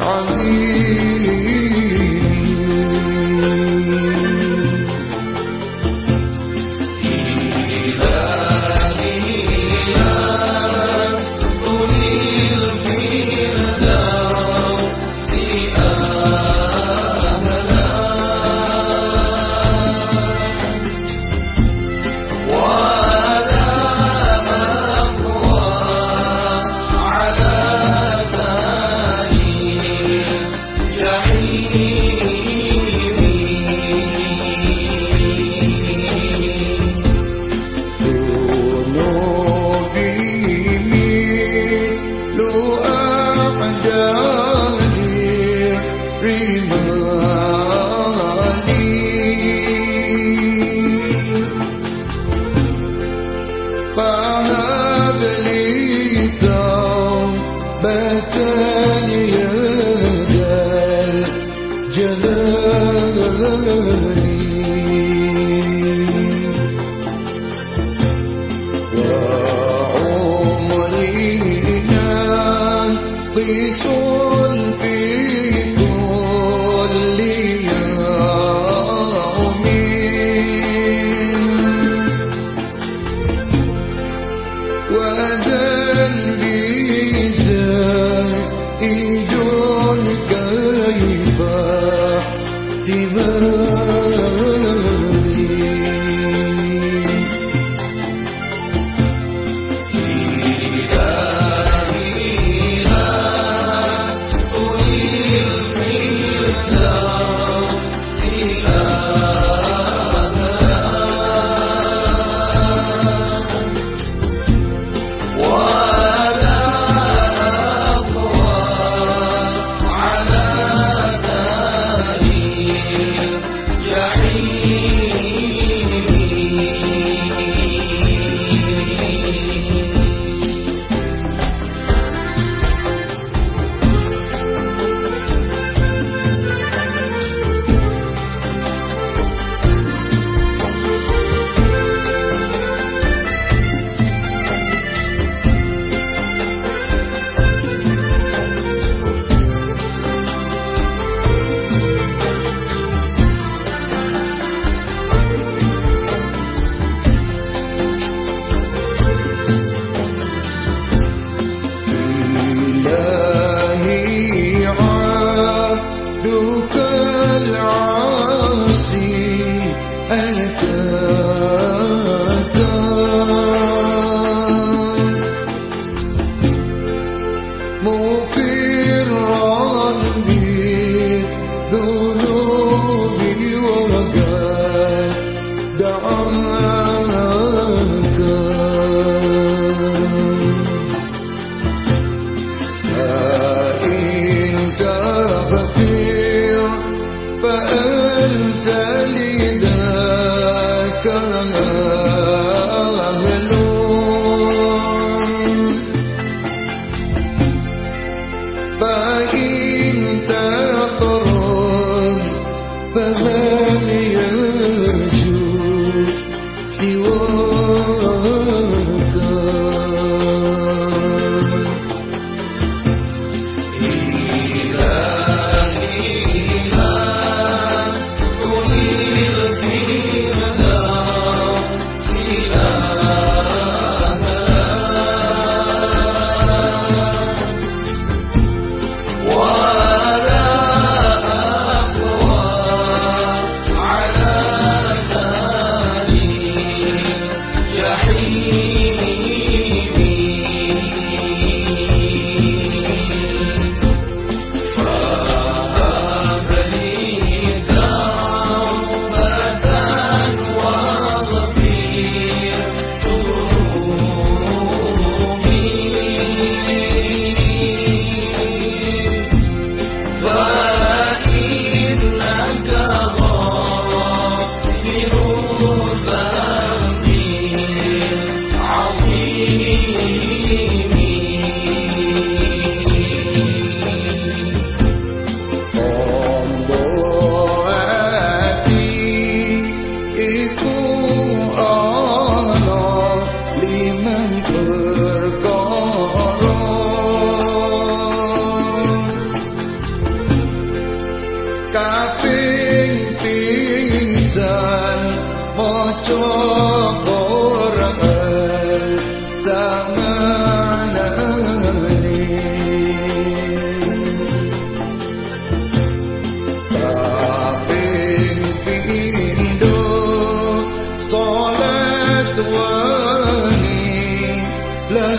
on dream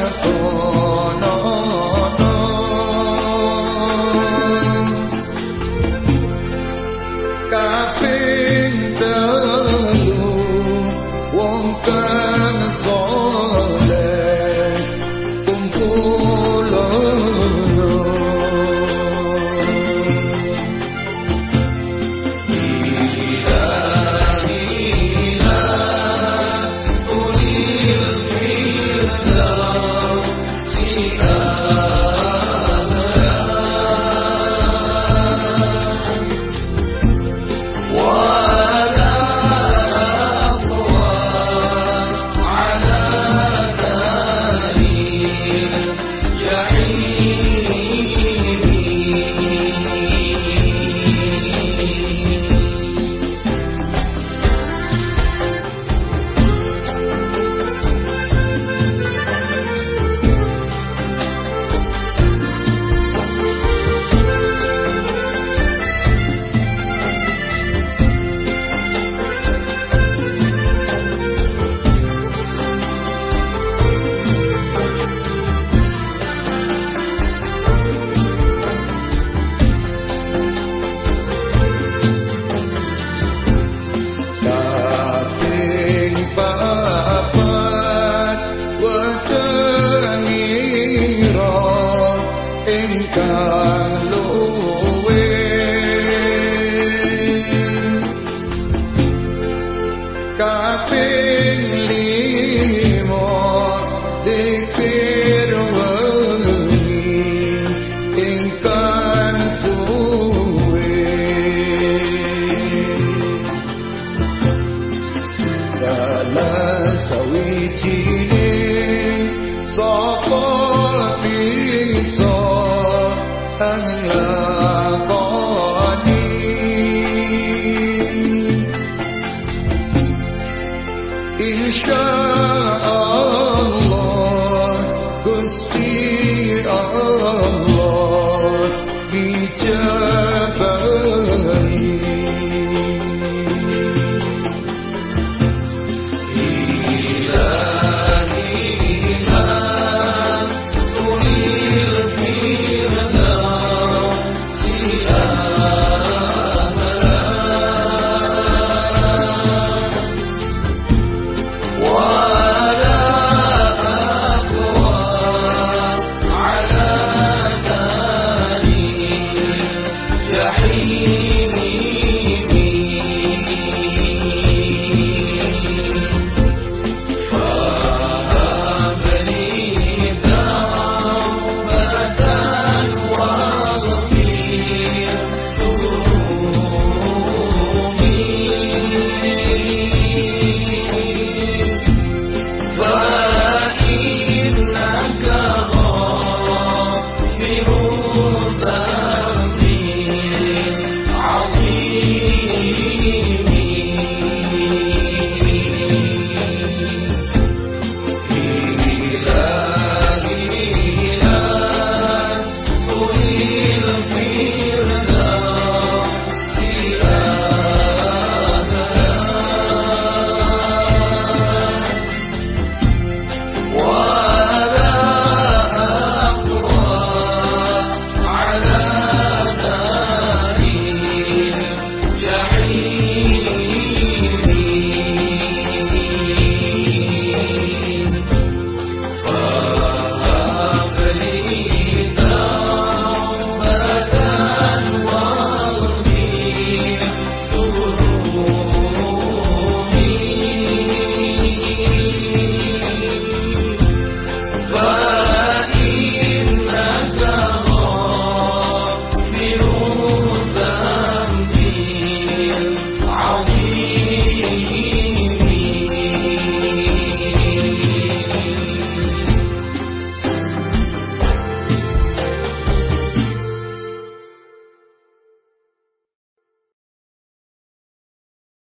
miracle.